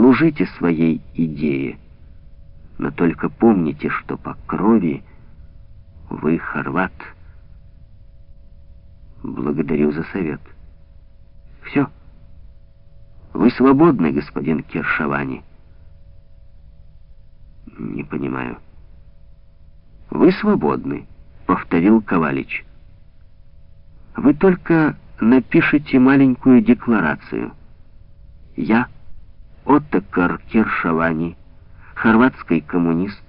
служите своей идее, но только помните, что по крови вы хорват. Благодарю за совет. Все. Вы свободны, господин Кершавани. Не понимаю. Вы свободны, повторил Ковалич. Вы только напишите маленькую декларацию. Я, Оттокар Кершавани, хорватский коммунист,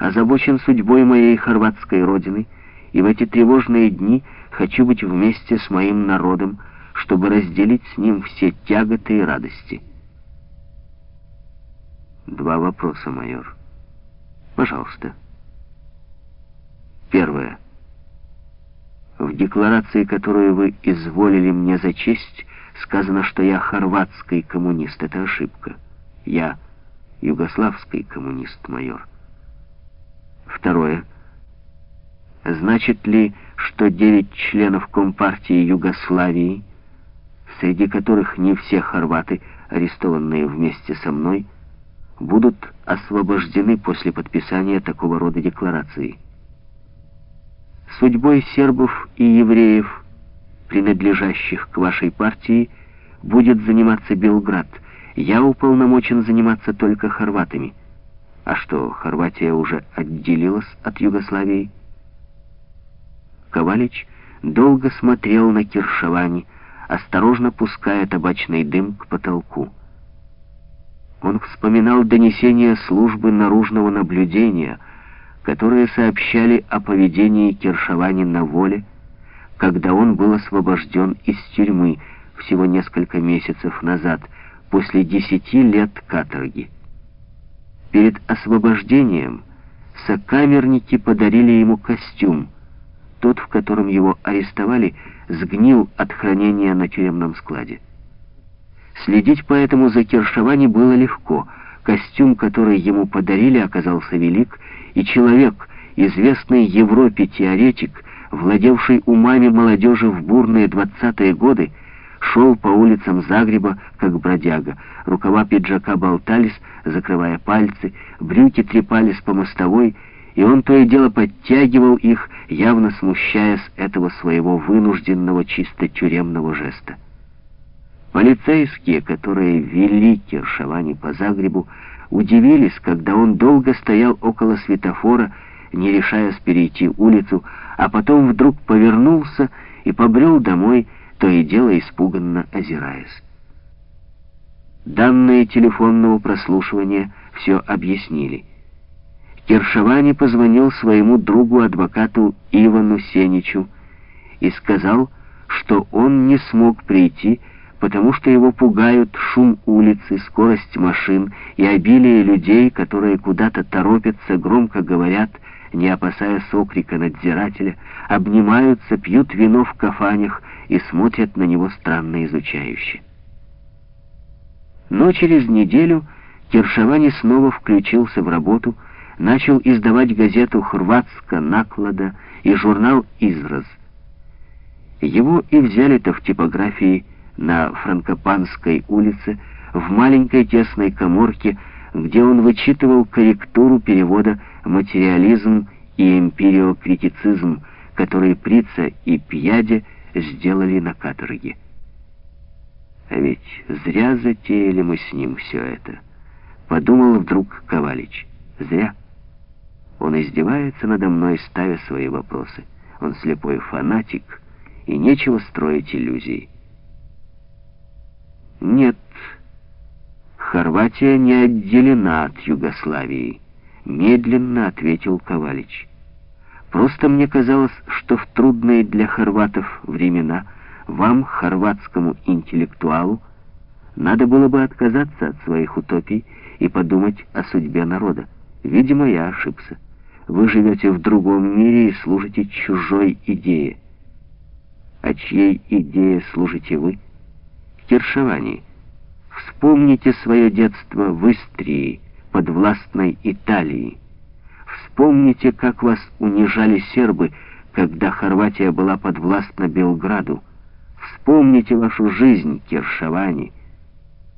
озабочен судьбой моей хорватской родины, и в эти тревожные дни хочу быть вместе с моим народом, чтобы разделить с ним все тяготы и радости. Два вопроса, майор. Пожалуйста. Первое. В декларации, которую вы изволили мне зачесть, сказано, что я хорватский коммунист. Это ошибка. Я югославский коммунист, майор. Второе. Значит ли, что девять членов Компартии Югославии, среди которых не все хорваты, арестованные вместе со мной, будут освобождены после подписания такого рода декларации? Судьбой сербов и евреев, принадлежащих к вашей партии, будет заниматься Белград. Я уполномочен заниматься только хорватами. А что, Хорватия уже отделилась от Югославии? Ковалич долго смотрел на Киршавани, осторожно пуская табачный дым к потолку. Он вспоминал донесения службы наружного наблюдения — которые сообщали о поведении Кершавани на воле, когда он был освобожден из тюрьмы всего несколько месяцев назад, после десяти лет каторги. Перед освобождением сокамерники подарили ему костюм. Тот, в котором его арестовали, сгнил от хранения на тюремном складе. Следить поэтому за Кершавани было легко. Костюм, который ему подарили, оказался велик, и человек, известный Европе теоретик, владевший умами молодежи в бурные двадцатые годы, шел по улицам Загреба, как бродяга. Рукава пиджака болтались, закрывая пальцы, брюки трепались по мостовой, и он то и дело подтягивал их, явно смущаясь этого своего вынужденного чисто тюремного жеста. Полицейские, которые вели Киршавани по Загребу, удивились, когда он долго стоял около светофора, не решаясь перейти улицу, а потом вдруг повернулся и побрел домой, то и дело испуганно озираясь. Данные телефонного прослушивания все объяснили. Киршавани позвонил своему другу-адвокату Ивану Сеничу и сказал, что он не смог прийти, потому что его пугают шум улицы, скорость машин и обилие людей, которые куда-то торопятся, громко говорят, не опасаясь окрика надзирателя, обнимаются, пьют вино в кафанях и смотрят на него странно изучающе. Но через неделю Киршавани снова включился в работу, начал издавать газету «Хрватска наклада» и журнал «Израз». Его и взяли-то в типографии на Франкопанской улице, в маленькой тесной коморке, где он вычитывал корректуру перевода «Материализм и эмпириокритицизм», который Прица и Пьяде сделали на каторге. А ведь зря затеяли мы с ним все это. Подумал вдруг Ковалич. Зря. Он издевается надо мной, ставя свои вопросы. Он слепой фанатик, и нечего строить иллюзий. Нет, Хорватия не отделена от Югославии, медленно ответил Ковалич. Просто мне казалось, что в трудные для хорватов времена вам, хорватскому интеллектуалу, надо было бы отказаться от своих утопий и подумать о судьбе народа. Видимо, я ошибся. Вы живете в другом мире и служите чужой идее. А чьей идее служите вы? Киршевани. Вспомните свое детство в Истрии, под властной Италии. Вспомните, как вас унижали сербы, когда Хорватия была подвластна Белграду. Вспомните вашу жизнь, Киршавани,